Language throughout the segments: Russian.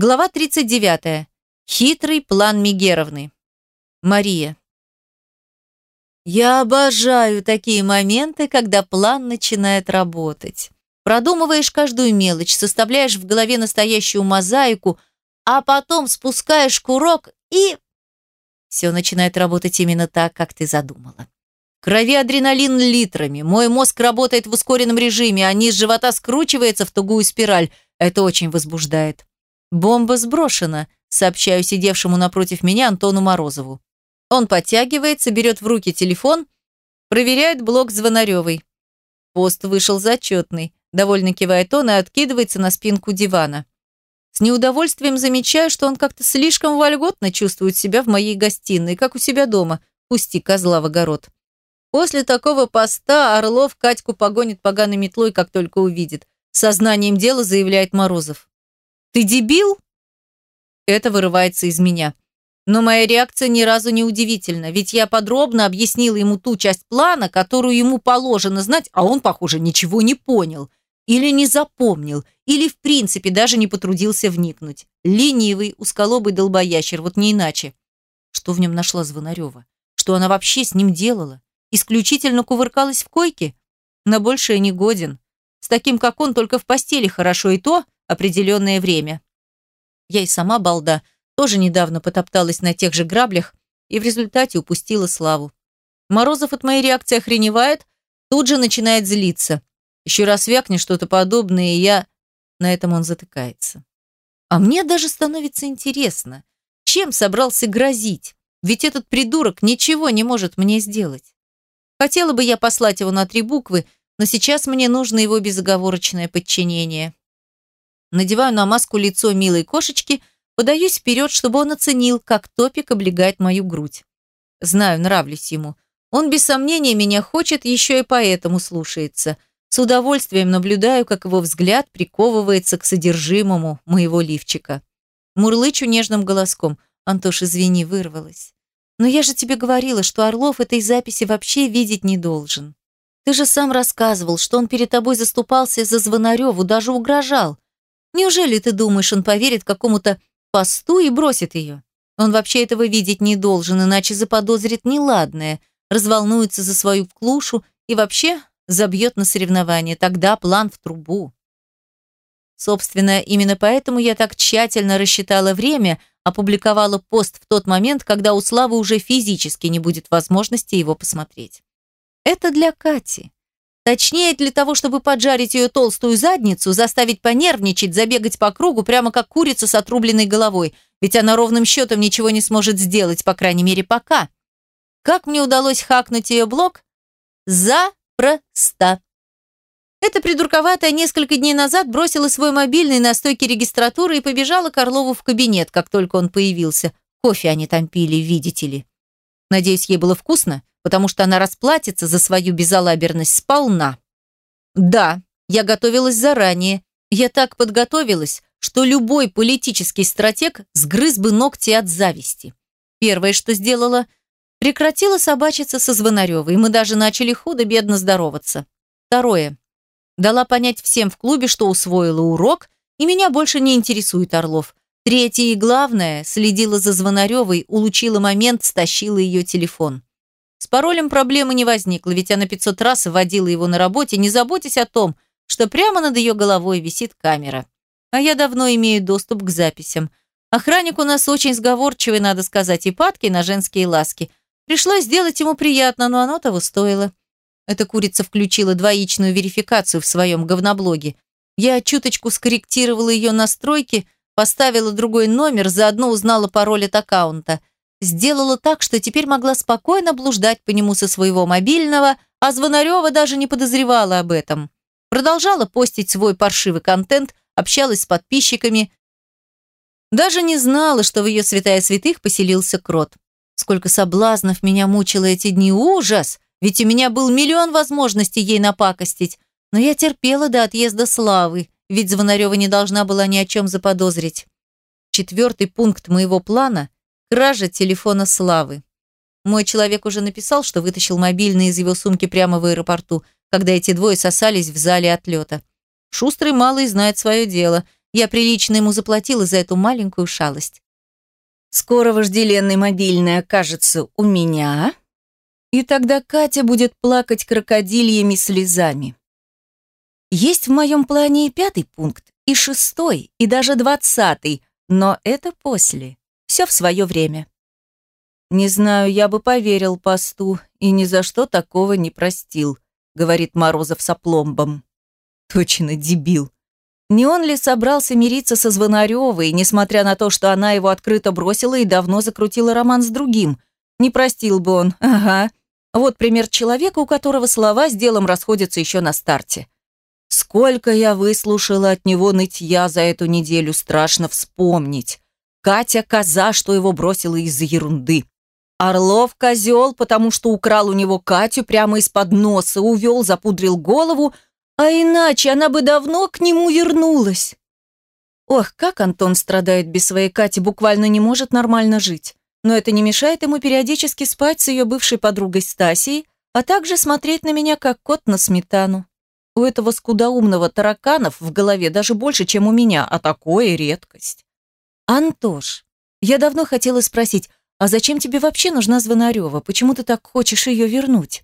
Глава 39. Хитрый план Мигеровны. Мария. Я обожаю такие моменты, когда план начинает работать. Продумываешь каждую мелочь, составляешь в голове настоящую мозаику, а потом спускаешь курок и... Все начинает работать именно так, как ты задумала. Крови адреналин литрами, мой мозг работает в ускоренном режиме, а низ живота скручивается в тугую спираль. Это очень возбуждает. «Бомба сброшена», – сообщаю сидевшему напротив меня Антону Морозову. Он подтягивается, берет в руки телефон, проверяет блок Звонаревой. Пост вышел зачетный. Довольно кивает он и откидывается на спинку дивана. С неудовольствием замечаю, что он как-то слишком вольготно чувствует себя в моей гостиной, как у себя дома. Пусти козла в огород. После такого поста Орлов Катьку погонит поганой метлой, как только увидит. Сознанием дела заявляет Морозов. «Ты дебил?» Это вырывается из меня. Но моя реакция ни разу не удивительна, ведь я подробно объяснила ему ту часть плана, которую ему положено знать, а он, похоже, ничего не понял. Или не запомнил, или в принципе даже не потрудился вникнуть. Ленивый, узколобый долбоящер, вот не иначе. Что в нем нашла Звонарева? Что она вообще с ним делала? Исключительно кувыркалась в койке? На большее не годен. С таким, как он, только в постели хорошо и то – определенное время. Я и сама балда, тоже недавно потопталась на тех же граблях и в результате упустила славу. Морозов от моей реакции охреневает, тут же начинает злиться. Еще раз вякни что-то подобное, и я... На этом он затыкается. А мне даже становится интересно, чем собрался грозить, ведь этот придурок ничего не может мне сделать. Хотела бы я послать его на три буквы, но сейчас мне нужно его безоговорочное подчинение. Надеваю на маску лицо милой кошечки, подаюсь вперед, чтобы он оценил, как топик облегает мою грудь. Знаю, нравлюсь ему. Он без сомнения меня хочет, еще и поэтому слушается. С удовольствием наблюдаю, как его взгляд приковывается к содержимому моего лифчика. Мурлычу нежным голоском. «Антош, извини, вырвалась. Но я же тебе говорила, что Орлов этой записи вообще видеть не должен. Ты же сам рассказывал, что он перед тобой заступался за Звонареву, даже угрожал. Неужели ты думаешь, он поверит какому-то посту и бросит ее? Он вообще этого видеть не должен, иначе заподозрит неладное, разволнуется за свою клушу и вообще забьет на соревнование. Тогда план в трубу. Собственно, именно поэтому я так тщательно рассчитала время, опубликовала пост в тот момент, когда у Славы уже физически не будет возможности его посмотреть. Это для Кати. Точнее, для того, чтобы поджарить ее толстую задницу, заставить понервничать, забегать по кругу, прямо как курица с отрубленной головой. Ведь она ровным счетом ничего не сможет сделать, по крайней мере, пока. Как мне удалось хакнуть ее блог? Запросто. Эта придурковатая несколько дней назад бросила свой мобильный на стойке регистратуры и побежала к Орлову в кабинет, как только он появился. Кофе они там пили, видите ли. Надеюсь, ей было вкусно? потому что она расплатится за свою безалаберность сполна. Да, я готовилась заранее. Я так подготовилась, что любой политический стратег сгрыз бы ногти от зависти. Первое, что сделала, прекратила собачиться со Звонаревой, мы даже начали худо-бедно здороваться. Второе. Дала понять всем в клубе, что усвоила урок, и меня больше не интересует Орлов. Третье и главное, следила за Звонаревой, улучила момент, стащила ее телефон. С паролем проблемы не возникло, ведь она 500 раз вводила его на работе, не заботясь о том, что прямо над ее головой висит камера. А я давно имею доступ к записям. Охранник у нас очень сговорчивый, надо сказать, и падки на женские ласки. Пришлось сделать ему приятно, но оно того стоило. Эта курица включила двоичную верификацию в своем говноблоге. Я чуточку скорректировала ее настройки, поставила другой номер, заодно узнала пароль от аккаунта – сделала так, что теперь могла спокойно блуждать по нему со своего мобильного, а Звонарева даже не подозревала об этом. Продолжала постить свой паршивый контент, общалась с подписчиками. Даже не знала, что в ее святая святых поселился крот. Сколько соблазнов меня мучило эти дни. Ужас! Ведь у меня был миллион возможностей ей напакостить. Но я терпела до отъезда Славы, ведь Звонарева не должна была ни о чем заподозрить. Четвертый пункт моего плана – Кража телефона Славы. Мой человек уже написал, что вытащил мобильный из его сумки прямо в аэропорту, когда эти двое сосались в зале отлета. Шустрый малый знает свое дело. Я прилично ему заплатила за эту маленькую шалость. Скоро вожделенный мобильный окажется у меня, и тогда Катя будет плакать крокодильями слезами. Есть в моем плане и пятый пункт, и шестой, и даже двадцатый, но это после. Все в свое время. «Не знаю, я бы поверил посту и ни за что такого не простил», говорит Морозов с опломбом. Точно дебил. Не он ли собрался мириться со Звонаревой, несмотря на то, что она его открыто бросила и давно закрутила роман с другим? Не простил бы он, ага. Вот пример человека, у которого слова с делом расходятся еще на старте. Сколько я выслушала от него нытья за эту неделю, страшно вспомнить. Катя коза, что его бросила из-за ерунды. Орлов козел, потому что украл у него Катю прямо из-под носа, увел, запудрил голову, а иначе она бы давно к нему вернулась. Ох, как Антон страдает без своей Кати, буквально не может нормально жить. Но это не мешает ему периодически спать с ее бывшей подругой Стасией, а также смотреть на меня, как кот на сметану. У этого скудоумного тараканов в голове даже больше, чем у меня, а такое редкость. Антош, я давно хотела спросить, «А зачем тебе вообще нужна Звонарева? Почему ты так хочешь ее вернуть?»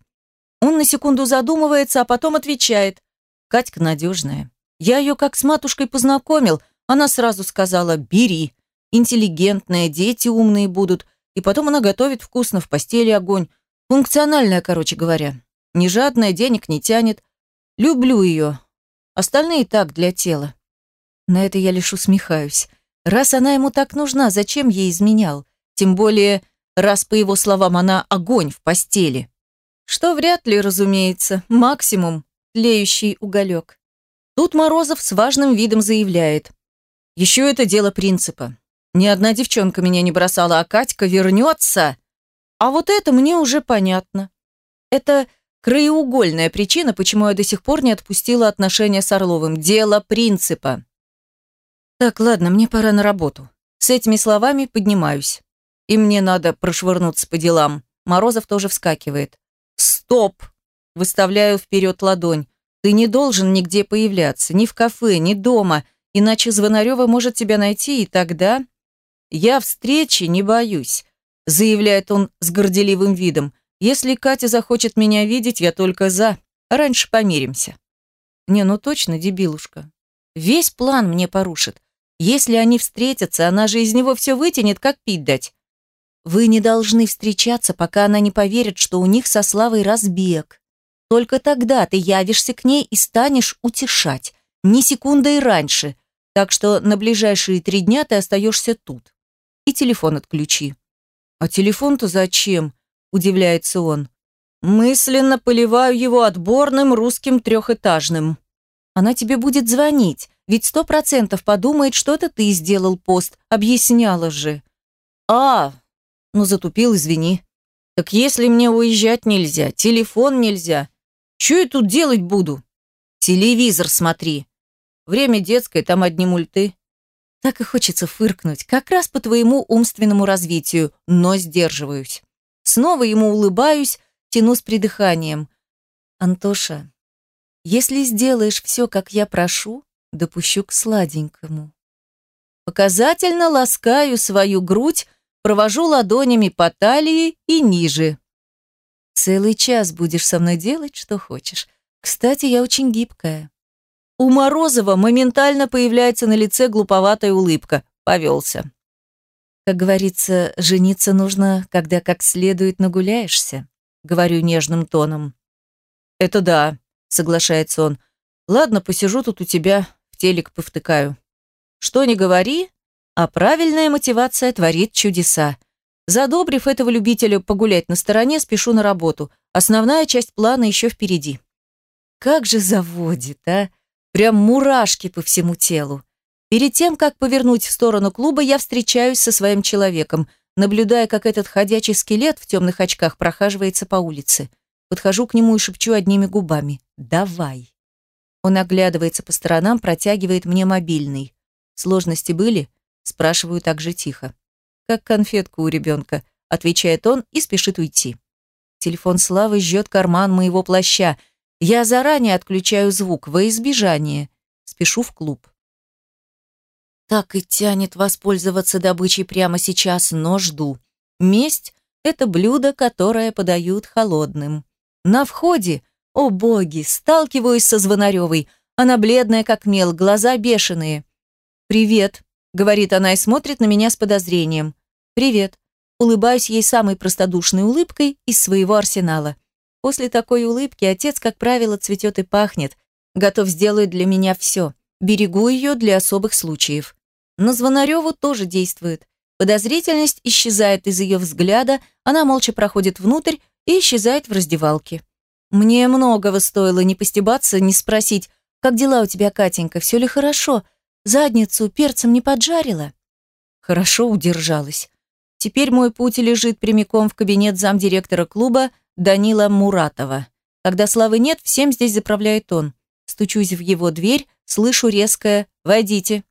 Он на секунду задумывается, а потом отвечает. «Катька надежная. Я ее как с матушкой познакомил. Она сразу сказала «бери». Интеллигентная, дети умные будут. И потом она готовит вкусно, в постели огонь. Функциональная, короче говоря. Не жадная, денег не тянет. Люблю ее. Остальные так, для тела». На это я лишь усмехаюсь. Раз она ему так нужна, зачем ей изменял? Тем более, раз, по его словам, она огонь в постели. Что вряд ли, разумеется, максимум тлеющий уголек. Тут Морозов с важным видом заявляет. Еще это дело принципа. Ни одна девчонка меня не бросала, а Катька вернется. А вот это мне уже понятно. Это краеугольная причина, почему я до сих пор не отпустила отношения с Орловым. Дело принципа. Так, ладно, мне пора на работу. С этими словами поднимаюсь. И мне надо прошвырнуться по делам. Морозов тоже вскакивает. «Стоп!» Выставляю вперед ладонь. «Ты не должен нигде появляться, ни в кафе, ни дома, иначе Звонарева может тебя найти, и тогда...» «Я встречи не боюсь», заявляет он с горделивым видом. «Если Катя захочет меня видеть, я только за. Раньше помиримся». «Не, ну точно, дебилушка. Весь план мне порушит. Если они встретятся, она же из него все вытянет, как пить дать. Вы не должны встречаться, пока она не поверит, что у них со Славой разбег. Только тогда ты явишься к ней и станешь утешать. Ни секунды и раньше. Так что на ближайшие три дня ты остаешься тут. И телефон отключи. А телефон-то зачем? Удивляется он. Мысленно поливаю его отборным русским трехэтажным. Она тебе будет звонить, ведь сто процентов подумает, что это ты сделал пост, объясняла же. А, ну, затупил, извини. Так если мне уезжать нельзя, телефон нельзя, что я тут делать буду? Телевизор смотри. Время детское, там одни мульты. Так и хочется фыркнуть, как раз по твоему умственному развитию, но сдерживаюсь. Снова ему улыбаюсь, тяну с придыханием. Антоша, если сделаешь все, как я прошу, допущу к сладенькому. Показательно ласкаю свою грудь, провожу ладонями по талии и ниже. Целый час будешь со мной делать, что хочешь. Кстати, я очень гибкая. У Морозова моментально появляется на лице глуповатая улыбка. Повелся. Как говорится, жениться нужно, когда как следует нагуляешься, говорю нежным тоном. Это да, соглашается он. Ладно, посижу тут у тебя, в телек повтыкаю. Что не говори, а правильная мотивация творит чудеса. Задобрив этого любителя погулять на стороне, спешу на работу. Основная часть плана еще впереди. Как же заводит, а? Прям мурашки по всему телу. Перед тем, как повернуть в сторону клуба, я встречаюсь со своим человеком, наблюдая, как этот ходячий скелет в темных очках прохаживается по улице. Подхожу к нему и шепчу одними губами «Давай». Он оглядывается по сторонам, протягивает мне мобильный. Сложности были? Спрашиваю так же тихо. «Как конфетку у ребенка», — отвечает он и спешит уйти. Телефон Славы жжет карман моего плаща. Я заранее отключаю звук во избежание. Спешу в клуб. Так и тянет воспользоваться добычей прямо сейчас, но жду. Месть – это блюдо, которое подают холодным. На входе, о боги, сталкиваюсь со Звонаревой. Она бледная, как мел, глаза бешеные. «Привет», – говорит она и смотрит на меня с подозрением. «Привет». Улыбаюсь ей самой простодушной улыбкой из своего арсенала. После такой улыбки отец, как правило, цветет и пахнет, готов сделать для меня все. Берегу ее для особых случаев. На Звонареву тоже действует. Подозрительность исчезает из ее взгляда, она молча проходит внутрь и исчезает в раздевалке. Мне многого стоило не постебаться, не спросить, «Как дела у тебя, Катенька, все ли хорошо? Задницу перцем не поджарила?» Хорошо удержалась. Теперь мой путь лежит прямиком в кабинет замдиректора клуба Данила Муратова. Когда Славы нет, всем здесь заправляет он. Стучусь в его дверь, слышу резкое «Войдите».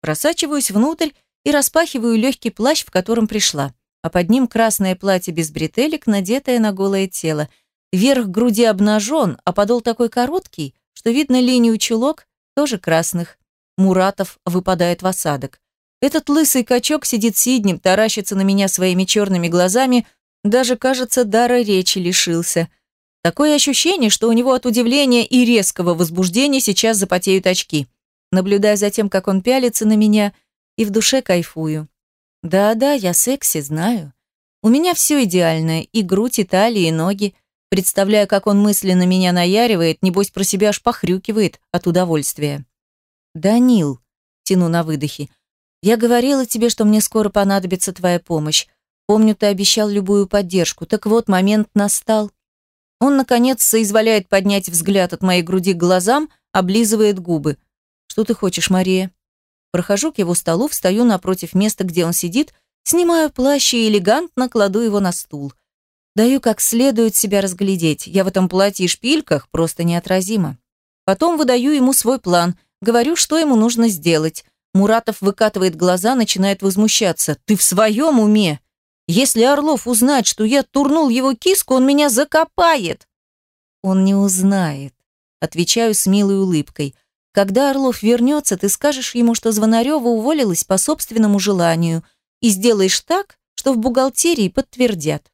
Просачиваюсь внутрь и распахиваю легкий плащ, в котором пришла, а под ним красное платье без бретелек, надетое на голое тело. Верх груди обнажен, а подол такой короткий, что видно линию чулок, тоже красных. Муратов выпадает в осадок. Этот лысый качок сидит сиднем, таращится на меня своими черными глазами, даже, кажется, дара речи лишился – Такое ощущение, что у него от удивления и резкого возбуждения сейчас запотеют очки. Наблюдая за тем, как он пялится на меня, и в душе кайфую. Да-да, я секси, знаю. У меня все идеальное, и грудь, и талия, и ноги. Представляю, как он мысленно меня наяривает, небось про себя аж похрюкивает от удовольствия. «Данил», — тяну на выдохе, — «я говорила тебе, что мне скоро понадобится твоя помощь. Помню, ты обещал любую поддержку. Так вот, момент настал. Он, наконец, соизволяет поднять взгляд от моей груди к глазам, облизывает губы. «Что ты хочешь, Мария?» Прохожу к его столу, встаю напротив места, где он сидит, снимаю плащ и элегантно кладу его на стул. Даю как следует себя разглядеть. Я в этом платье и шпильках просто неотразима. Потом выдаю ему свой план, говорю, что ему нужно сделать. Муратов выкатывает глаза, начинает возмущаться. «Ты в своем уме? Если Орлов узнает, что я турнул его киску, он меня закопает. Он не узнает. Отвечаю с милой улыбкой. Когда Орлов вернется, ты скажешь ему, что Звонарева уволилась по собственному желанию и сделаешь так, что в бухгалтерии подтвердят.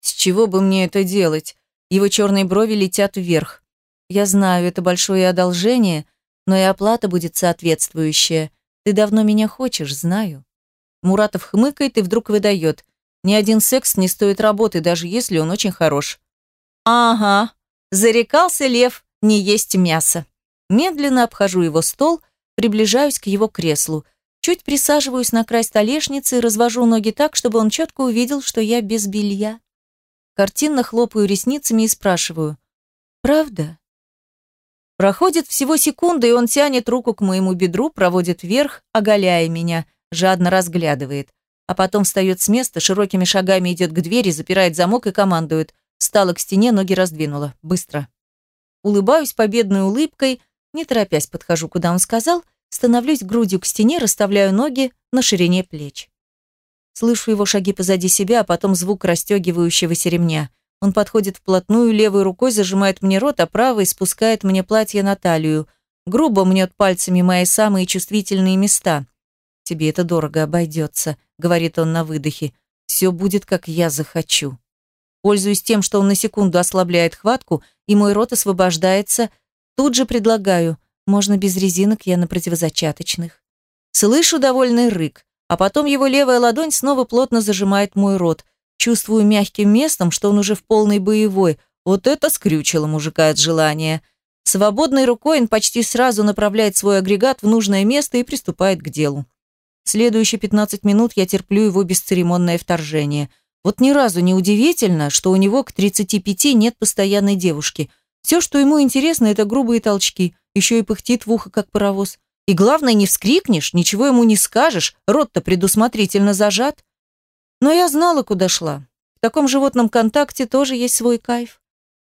С чего бы мне это делать? Его черные брови летят вверх. Я знаю, это большое одолжение, но и оплата будет соответствующая. Ты давно меня хочешь, знаю. Муратов хмыкает и вдруг выдает. Ни один секс не стоит работы, даже если он очень хорош. Ага, зарекался лев не есть мясо. Медленно обхожу его стол, приближаюсь к его креслу. Чуть присаживаюсь на край столешницы и развожу ноги так, чтобы он четко увидел, что я без белья. Картинно хлопаю ресницами и спрашиваю. «Правда?» Проходит всего секунда, и он тянет руку к моему бедру, проводит вверх, оголяя меня жадно разглядывает, а потом встает с места, широкими шагами идет к двери, запирает замок и командует. Встала к стене, ноги раздвинула. Быстро. Улыбаюсь победной улыбкой, не торопясь подхожу, куда он сказал, становлюсь грудью к стене, расставляю ноги на ширине плеч. Слышу его шаги позади себя, а потом звук расстегивающегося ремня. Он подходит вплотную, левой рукой зажимает мне рот, а правой спускает мне платье на талию. Грубо мнет пальцами мои самые чувствительные места. «Тебе это дорого обойдется», — говорит он на выдохе. «Все будет, как я захочу». Пользуясь тем, что он на секунду ослабляет хватку, и мой рот освобождается, тут же предлагаю, можно без резинок, я на противозачаточных. Слышу довольный рык, а потом его левая ладонь снова плотно зажимает мой рот. Чувствую мягким местом, что он уже в полной боевой. Вот это скрючило мужика от желания. Свободной рукой он почти сразу направляет свой агрегат в нужное место и приступает к делу. Следующие 15 минут я терплю его бесцеремонное вторжение. Вот ни разу не удивительно, что у него к 35 нет постоянной девушки. Все, что ему интересно, это грубые толчки. Еще и пыхтит в ухо, как паровоз. И главное, не вскрикнешь, ничего ему не скажешь, рот-то предусмотрительно зажат. Но я знала, куда шла. В таком животном контакте тоже есть свой кайф.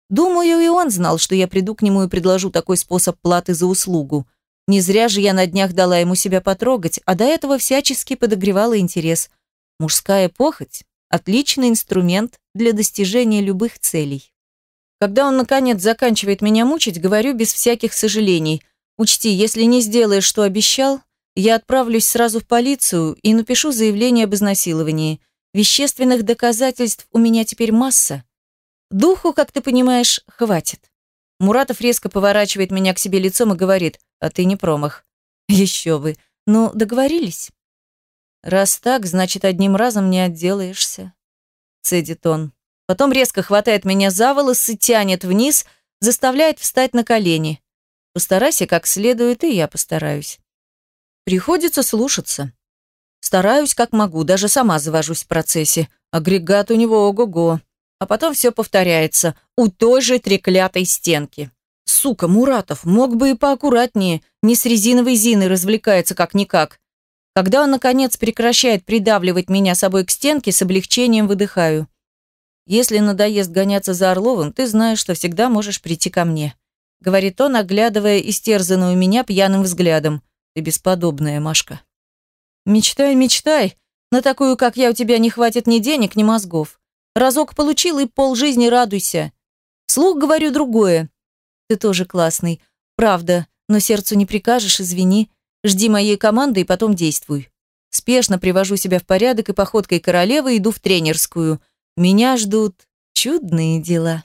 Думаю, и он знал, что я приду к нему и предложу такой способ платы за услугу. Не зря же я на днях дала ему себя потрогать, а до этого всячески подогревала интерес. Мужская похоть – отличный инструмент для достижения любых целей. Когда он, наконец, заканчивает меня мучить, говорю без всяких сожалений. Учти, если не сделаешь, что обещал, Я отправлюсь сразу в полицию и напишу заявление об изнасиловании. Вещественных доказательств у меня теперь масса. Духу, как ты понимаешь, хватит. Муратов резко поворачивает меня к себе лицом и говорит, а ты не промах. Еще вы. Ну, договорились? Раз так, значит, одним разом не отделаешься. Цедит он. Потом резко хватает меня за волосы, тянет вниз, заставляет встать на колени. Постарайся как следует, и я постараюсь. Приходится слушаться. Стараюсь как могу, даже сама завожусь в процессе. Агрегат у него ого-го. А потом все повторяется. У той же треклятой стенки. Сука, Муратов, мог бы и поаккуратнее. Не с резиновой Зиной развлекается как-никак. Когда он, наконец, прекращает придавливать меня собой к стенке, с облегчением выдыхаю. Если надоест гоняться за Орловым, ты знаешь, что всегда можешь прийти ко мне говорит он, оглядывая истерзанную меня пьяным взглядом. Ты бесподобная, Машка. Мечтай, мечтай. На такую, как я, у тебя не хватит ни денег, ни мозгов. Разок получил и полжизни радуйся. Слух говорю другое. Ты тоже классный. Правда, но сердцу не прикажешь, извини. Жди моей команды и потом действуй. Спешно привожу себя в порядок и походкой королевы иду в тренерскую. Меня ждут чудные дела.